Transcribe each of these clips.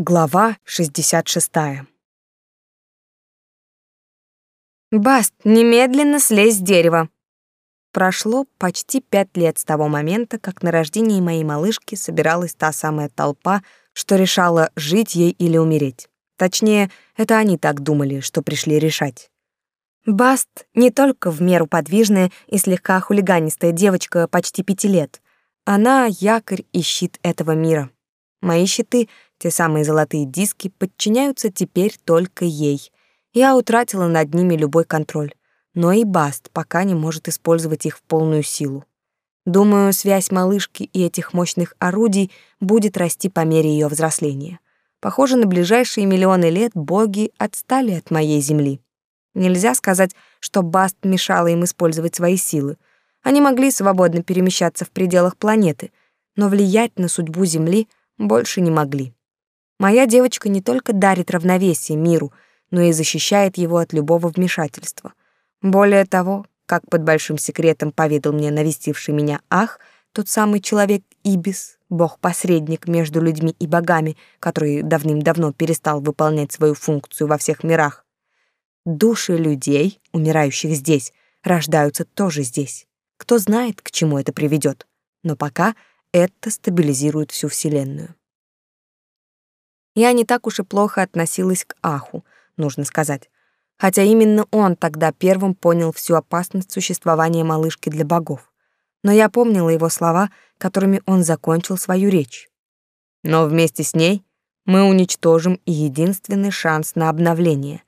Глава 66. Баст, немедленно слезь с дерева. Прошло почти пять лет с того момента, как на рождении моей малышки собиралась та самая толпа, что решала, жить ей или умереть. Точнее, это они так думали, что пришли решать. Баст не только в меру подвижная и слегка хулиганистая девочка почти пяти лет. Она якорь и щит этого мира. Мои щиты — те самые золотые диски подчиняются теперь только ей. Я утратила над ними любой контроль, но и Баст пока не может использовать их в полную силу. Думаю, связь малышки и этих мощных орудий будет расти по мере ее взросления. Похоже, на ближайшие миллионы лет боги отстали от моей земли. Нельзя сказать, что Баст мешала им использовать свои силы. Они могли свободно перемещаться в пределах планеты, но влиять на судьбу Земли больше не могли. Моя девочка не только дарит равновесие миру, но и защищает его от любого вмешательства. Более того, как под большим секретом поведал мне навестивший меня Ах, тот самый человек Ибис, бог-посредник между людьми и богами, который давным-давно перестал выполнять свою функцию во всех мирах. Души людей, умирающих здесь, рождаются тоже здесь. Кто знает, к чему это приведет, но пока это стабилизирует всю Вселенную. Я не так уж и плохо относилась к Аху, нужно сказать. Хотя именно он тогда первым понял всю опасность существования малышки для богов. Но я помнила его слова, которыми он закончил свою речь. Но вместе с ней мы уничтожим и единственный шанс на обновление.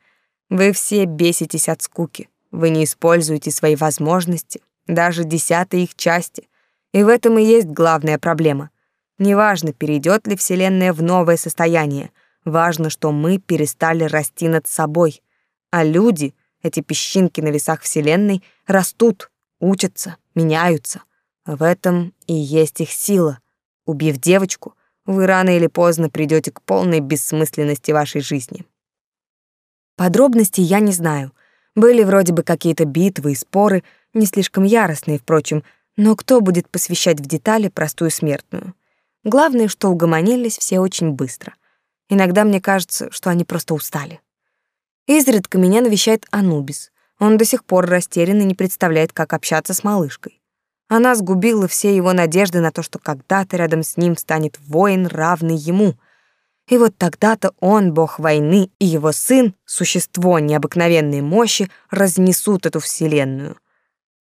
Вы все беситесь от скуки. Вы не используете свои возможности, даже десятой их части. И в этом и есть главная проблема — Неважно, перейдет ли Вселенная в новое состояние, важно, что мы перестали расти над собой, а люди, эти песчинки на весах Вселенной, растут, учатся, меняются. В этом и есть их сила. Убив девочку, вы рано или поздно придете к полной бессмысленности вашей жизни. Подробностей я не знаю. Были вроде бы какие-то битвы и споры, не слишком яростные, впрочем, но кто будет посвящать в детали простую смертную? Главное, что угомонились все очень быстро. Иногда мне кажется, что они просто устали. Изредка меня навещает Анубис. Он до сих пор растерян и не представляет, как общаться с малышкой. Она сгубила все его надежды на то, что когда-то рядом с ним станет воин, равный ему. И вот тогда-то он, бог войны, и его сын, существо необыкновенной мощи, разнесут эту вселенную.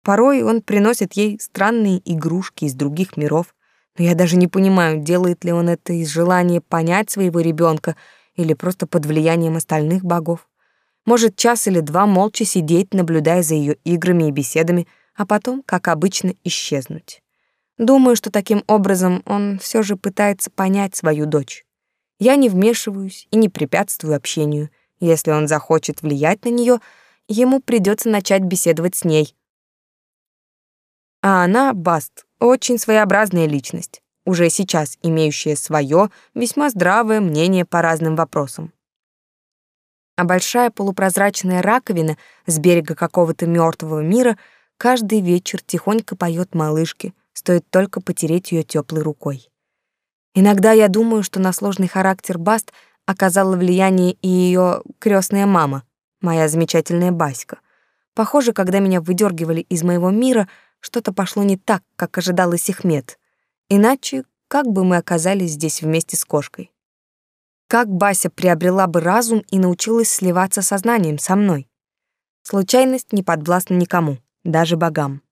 Порой он приносит ей странные игрушки из других миров, но я даже не понимаю, делает ли он это из желания понять своего ребенка или просто под влиянием остальных богов. Может, час или два молча сидеть, наблюдая за ее играми и беседами, а потом, как обычно, исчезнуть. Думаю, что таким образом он все же пытается понять свою дочь. Я не вмешиваюсь и не препятствую общению. Если он захочет влиять на нее, ему придется начать беседовать с ней. А она, Баст, очень своеобразная личность, уже сейчас имеющая свое весьма здравое мнение по разным вопросам. А большая полупрозрачная раковина с берега какого-то мертвого мира каждый вечер тихонько поет малышке, стоит только потереть ее теплой рукой. Иногда я думаю, что на сложный характер Баст оказала влияние и ее крестная мама, моя замечательная Баська. Похоже, когда меня выдергивали из моего мира — что-то пошло не так, как ожидалось Сихмет. Иначе как бы мы оказались здесь вместе с кошкой? Как Бася приобрела бы разум и научилась сливаться сознанием со мной? Случайность не подвластна никому, даже богам.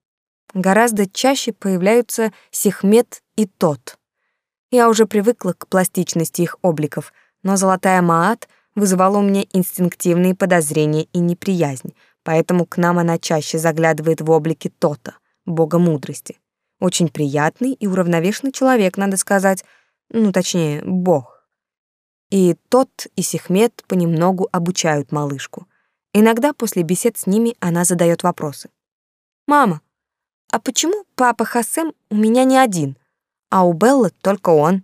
Гораздо чаще появляются Сихмет и Тот. Я уже привыкла к пластичности их обликов, но золотая Маат вызывала у меня инстинктивные подозрения и неприязнь, поэтому к нам она чаще заглядывает в облике Тота бога мудрости. Очень приятный и уравновешенный человек, надо сказать, ну, точнее, бог. И тот, и Сехмет понемногу обучают малышку. Иногда после бесед с ними она задает вопросы. «Мама, а почему папа Хасем у меня не один, а у Беллы только он?»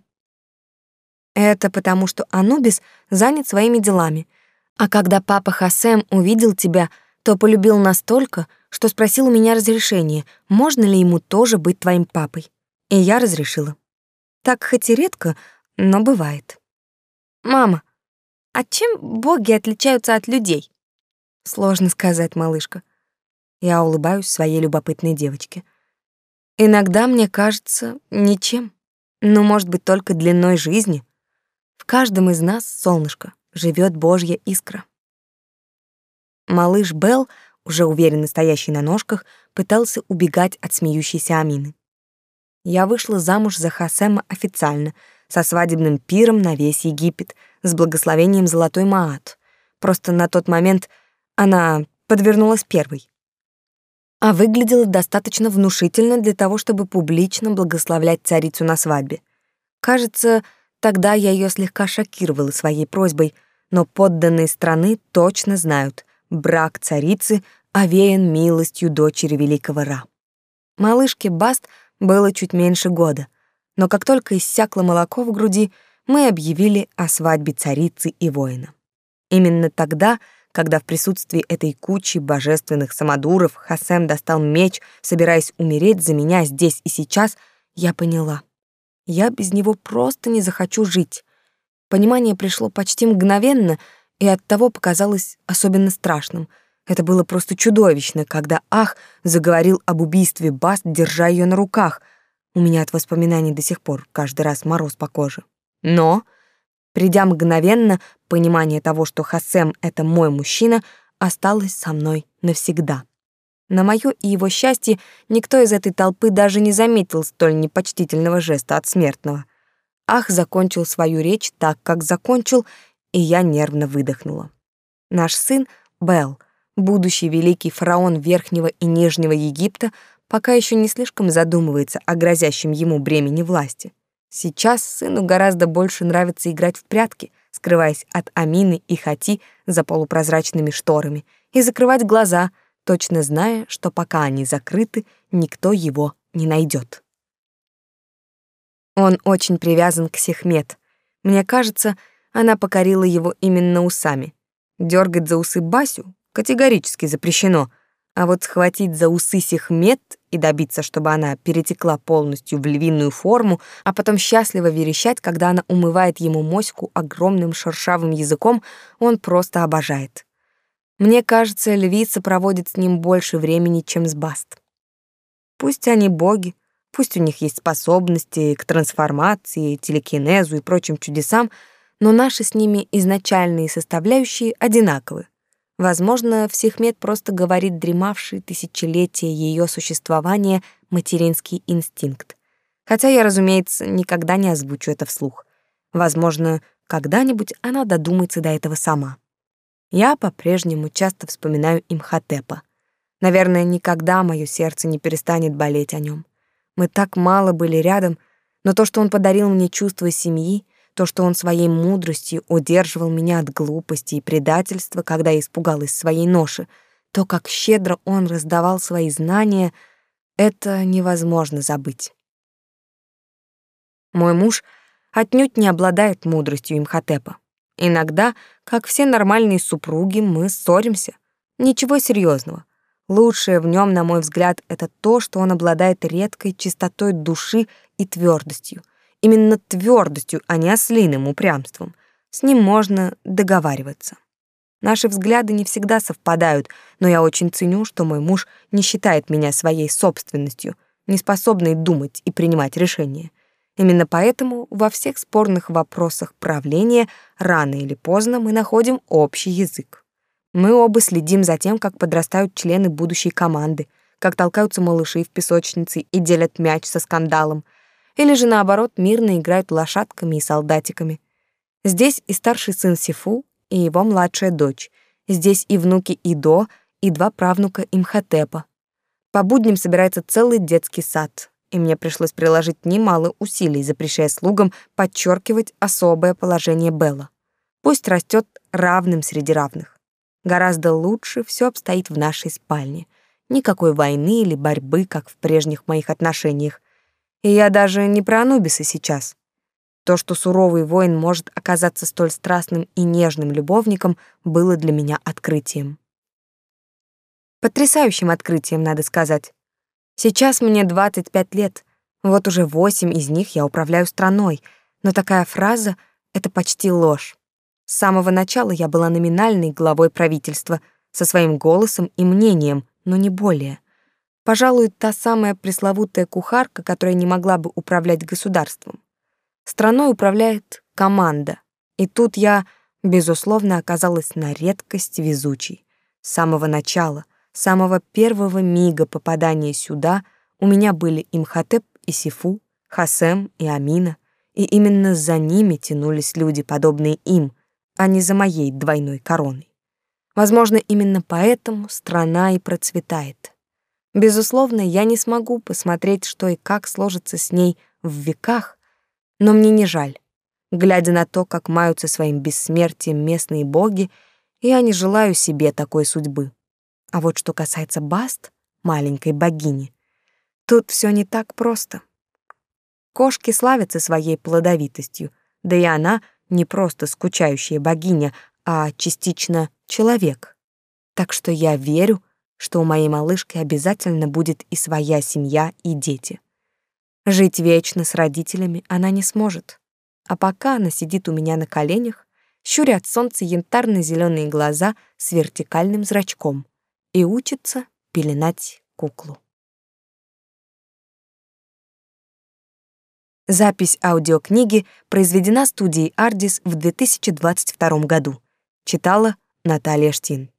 Это потому, что Анубис занят своими делами. А когда папа Хасем увидел тебя, то полюбил настолько, что спросил у меня разрешение, можно ли ему тоже быть твоим папой. И я разрешила. Так хоть и редко, но бывает. Мама, а чем боги отличаются от людей? Сложно сказать, малышка. Я улыбаюсь своей любопытной девочке. Иногда мне кажется, ничем. Но, может быть, только длиной жизни. В каждом из нас, солнышко, живет Божья искра. Малыш Белл, уже уверенно стоящий на ножках, пытался убегать от смеющейся Амины. Я вышла замуж за Хасема официально, со свадебным пиром на весь Египет, с благословением Золотой Маат. Просто на тот момент она подвернулась первой. А выглядела достаточно внушительно для того, чтобы публично благословлять царицу на свадьбе. Кажется, тогда я ее слегка шокировала своей просьбой, но подданные страны точно знают, брак царицы овеян милостью дочери великого Ра. Малышке Баст было чуть меньше года, но как только иссякло молоко в груди, мы объявили о свадьбе царицы и воина. Именно тогда, когда в присутствии этой кучи божественных самодуров Хасем достал меч, собираясь умереть за меня здесь и сейчас, я поняла. Я без него просто не захочу жить. Понимание пришло почти мгновенно и оттого показалось особенно страшным. Это было просто чудовищно, когда Ах заговорил об убийстве Баст, держа ее на руках. У меня от воспоминаний до сих пор каждый раз мороз по коже. Но, придя мгновенно, понимание того, что Хасем — это мой мужчина, осталось со мной навсегда. На моё и его счастье никто из этой толпы даже не заметил столь непочтительного жеста от смертного. Ах закончил свою речь так, как закончил, и я нервно выдохнула. Наш сын Бел, будущий великий фараон Верхнего и Нижнего Египта, пока еще не слишком задумывается о грозящем ему бремени власти. Сейчас сыну гораздо больше нравится играть в прятки, скрываясь от Амины и Хати за полупрозрачными шторами, и закрывать глаза, точно зная, что пока они закрыты, никто его не найдет. Он очень привязан к Сехмет. Мне кажется, она покорила его именно усами. Дергать за усы Басю категорически запрещено — а вот схватить за усы Сехмет и добиться, чтобы она перетекла полностью в львиную форму, а потом счастливо верещать, когда она умывает ему моську огромным шершавым языком, он просто обожает. Мне кажется, львица проводит с ним больше времени, чем с Баст. Пусть они боги, пусть у них есть способности к трансформации, телекинезу и прочим чудесам, но наши с ними изначальные составляющие одинаковы. Возможно, Всехмет просто говорит дремавший тысячелетия ее существования материнский инстинкт. Хотя я, разумеется, никогда не озвучу это вслух. Возможно, когда-нибудь она додумается до этого сама. Я по-прежнему часто вспоминаю Имхотепа. Наверное, никогда мое сердце не перестанет болеть о нем. Мы так мало были рядом, но то, что он подарил мне чувство семьи, то, что он своей мудростью удерживал меня от глупости и предательства, когда я испугалась своей ноши, то, как щедро он раздавал свои знания, это невозможно забыть. Мой муж отнюдь не обладает мудростью Имхотепа. Иногда, как все нормальные супруги, мы ссоримся. Ничего серьезного. Лучшее в нем, на мой взгляд, это то, что он обладает редкой чистотой души и твердостью. Именно твердостью, а не ослиным упрямством. С ним можно договариваться. Наши взгляды не всегда совпадают, но я очень ценю, что мой муж не считает меня своей собственностью, не способной думать и принимать решения. Именно поэтому во всех спорных вопросах правления рано или поздно мы находим общий язык. Мы оба следим за тем, как подрастают члены будущей команды, как толкаются малыши в песочнице и делят мяч со скандалом, или же наоборот мирно играют лошадками и солдатиками. Здесь и старший сын Сифу, и его младшая дочь. Здесь и внуки Идо, и два правнука Имхотепа. По будням собирается целый детский сад, и мне пришлось приложить немало усилий, запрещая слугам подчеркивать особое положение Белла. Пусть растет равным среди равных. Гораздо лучше все обстоит в нашей спальне. Никакой войны или борьбы, как в прежних моих отношениях. И я даже не про Анубиса сейчас. То, что суровый воин может оказаться столь страстным и нежным любовником, было для меня открытием. Потрясающим открытием, надо сказать. Сейчас мне 25 лет, вот уже 8 из них я управляю страной, но такая фраза — это почти ложь. С самого начала я была номинальной главой правительства, со своим голосом и мнением, но не более. Пожалуй, та самая пресловутая кухарка, которая не могла бы управлять государством. Страной управляет команда. И тут я, безусловно, оказалась на редкость везучей. С самого начала, с самого первого мига попадания сюда у меня были Имхотеп и Сифу, Хасем и Амина, и именно за ними тянулись люди, подобные им, а не за моей двойной короной. Возможно, именно поэтому страна и процветает. Безусловно, я не смогу посмотреть, что и как сложится с ней в веках, но мне не жаль. Глядя на то, как маются своим бессмертием местные боги, я не желаю себе такой судьбы. А вот что касается Баст, маленькой богини, тут все не так просто. Кошки славятся своей плодовитостью, да и она не просто скучающая богиня, а частично человек. Так что я верю, что у моей малышки обязательно будет и своя семья, и дети. Жить вечно с родителями она не сможет. А пока она сидит у меня на коленях, щуря от солнца янтарно зеленые глаза с вертикальным зрачком и учится пеленать куклу. Запись аудиокниги произведена студией Ardis в 2022 году. Читала Наталья Штин.